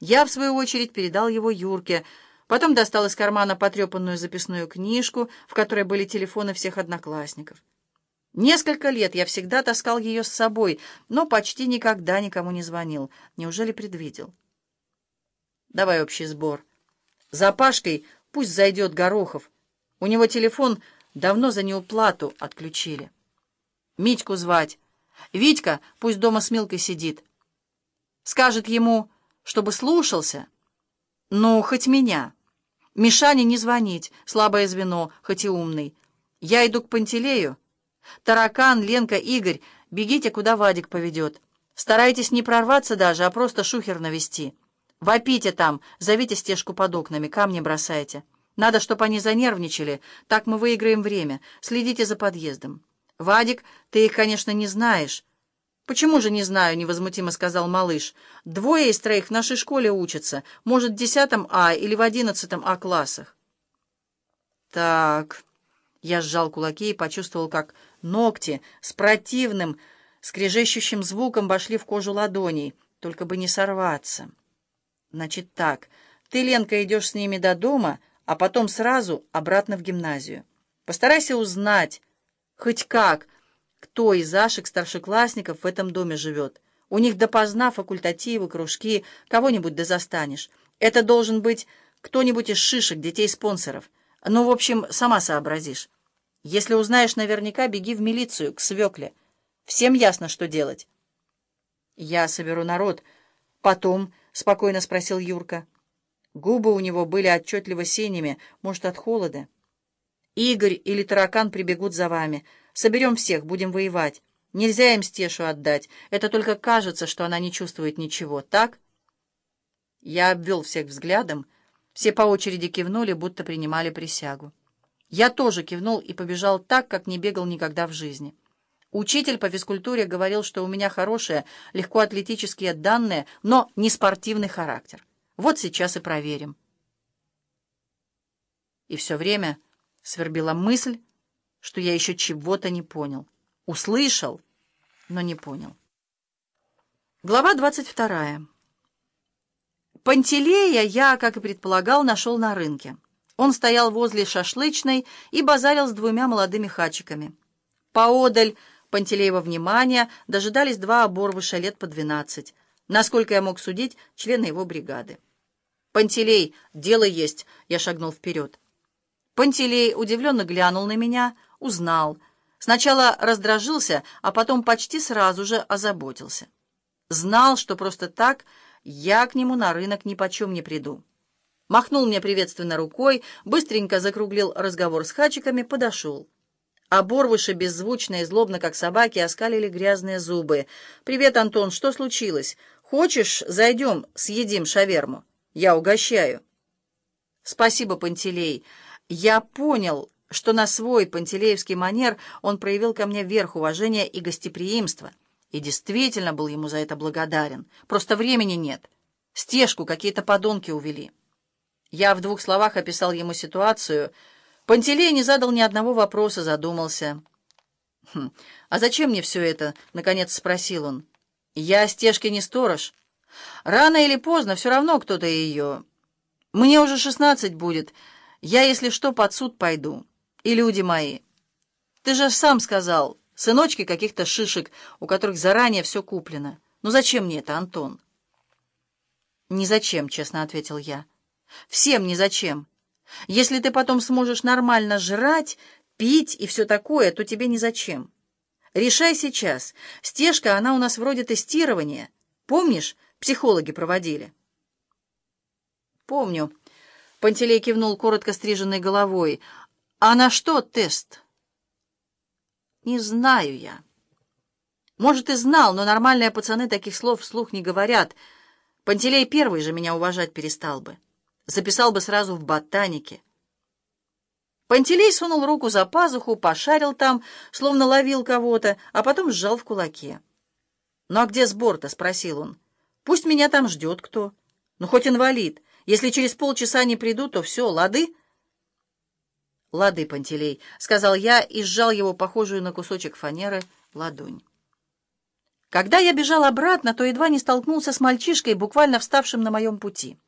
Я, в свою очередь, передал его Юрке, потом достал из кармана потрепанную записную книжку, в которой были телефоны всех одноклассников. Несколько лет я всегда таскал ее с собой, но почти никогда никому не звонил. Неужели предвидел? Давай общий сбор. За Пашкой пусть зайдет Горохов. У него телефон давно за неуплату отключили. Митьку звать. Витька пусть дома с Милкой сидит. Скажет ему, чтобы слушался. Ну, хоть меня. Мишане не звонить, слабое звено, хоть и умный. Я иду к Пантелею. Таракан, Ленка, Игорь, бегите, куда Вадик поведет. Старайтесь не прорваться даже, а просто шухер навести. Вопите там, зовите стежку под окнами, камни бросайте. Надо, чтобы они занервничали, так мы выиграем время. Следите за подъездом. Вадик, ты их, конечно, не знаешь. «Почему же не знаю?» — невозмутимо сказал малыш. «Двое из троих в нашей школе учатся. Может, в десятом А или в одиннадцатом А классах». «Так...» Я сжал кулаки и почувствовал, как ногти с противным, скрежещущим звуком вошли в кожу ладоней, только бы не сорваться. «Значит так, ты, Ленка, идешь с ними до дома, а потом сразу обратно в гимназию. Постарайся узнать, хоть как, кто из Ашек старшеклассников в этом доме живет. У них допоздна факультативы, кружки, кого-нибудь да застанешь. Это должен быть кто-нибудь из шишек, детей-спонсоров. Ну, в общем, сама сообразишь. Если узнаешь наверняка, беги в милицию, к свекле. Всем ясно, что делать. Я соберу народ. Потом, — спокойно спросил Юрка. Губы у него были отчетливо синими, может, от холода. Игорь или таракан прибегут за вами. Соберем всех, будем воевать. Нельзя им стешу отдать. Это только кажется, что она не чувствует ничего. Так? Я обвел всех взглядом. Все по очереди кивнули, будто принимали присягу. Я тоже кивнул и побежал так, как не бегал никогда в жизни. Учитель по физкультуре говорил, что у меня хорошие, легко атлетические данные, но не спортивный характер. Вот сейчас и проверим. И все время свербила мысль, что я еще чего-то не понял. Услышал, но не понял. Глава двадцать вторая. Пантелея я, как и предполагал, нашел на рынке. Он стоял возле шашлычной и базарил с двумя молодыми хачиками. Поодаль Пантелеева внимания дожидались два оборвыша лет по двенадцать, насколько я мог судить, члены его бригады. «Пантелей, дело есть!» — я шагнул вперед. Пантелей удивленно глянул на меня — Узнал. Сначала раздражился, а потом почти сразу же озаботился. Знал, что просто так я к нему на рынок ни почем не приду. Махнул мне приветственно рукой, быстренько закруглил разговор с хачиками, подошел. Оборвыши беззвучно и злобно, как собаки, оскалили грязные зубы. «Привет, Антон, что случилось? Хочешь, зайдем, съедим шаверму? Я угощаю». «Спасибо, Пантелей. Я понял, что на свой пантелеевский манер он проявил ко мне верх уважения и гостеприимства, и действительно был ему за это благодарен. Просто времени нет. Стежку какие-то подонки увели. Я в двух словах описал ему ситуацию. Пантелей не задал ни одного вопроса, задумался. «Хм, «А зачем мне все это?» — наконец спросил он. «Я стежки не сторож. Рано или поздно все равно кто-то ее... Мне уже шестнадцать будет. Я, если что, под суд пойду» и люди мои. Ты же сам сказал, сыночки каких-то шишек, у которых заранее все куплено. Ну зачем мне это, Антон? «Ни зачем», — честно ответил я. «Всем ни зачем. Если ты потом сможешь нормально жрать, пить и все такое, то тебе ни зачем. Решай сейчас. Стежка, она у нас вроде тестирования. Помнишь, психологи проводили?» «Помню». Пантелей кивнул коротко стриженной головой. А на что тест? Не знаю я. Может, и знал, но нормальные пацаны таких слов вслух не говорят. Пантелей первый же меня уважать перестал бы. Записал бы сразу в ботанике. Пантелей сунул руку за пазуху, пошарил там, словно ловил кого-то, а потом сжал в кулаке. «Ну а где сбор-то?» — спросил он. «Пусть меня там ждет кто. Ну, хоть инвалид. Если через полчаса не приду, то все, лады?» «Лады, Пантелей», — сказал я и сжал его похожую на кусочек фанеры ладонь. Когда я бежал обратно, то едва не столкнулся с мальчишкой, буквально вставшим на моем пути.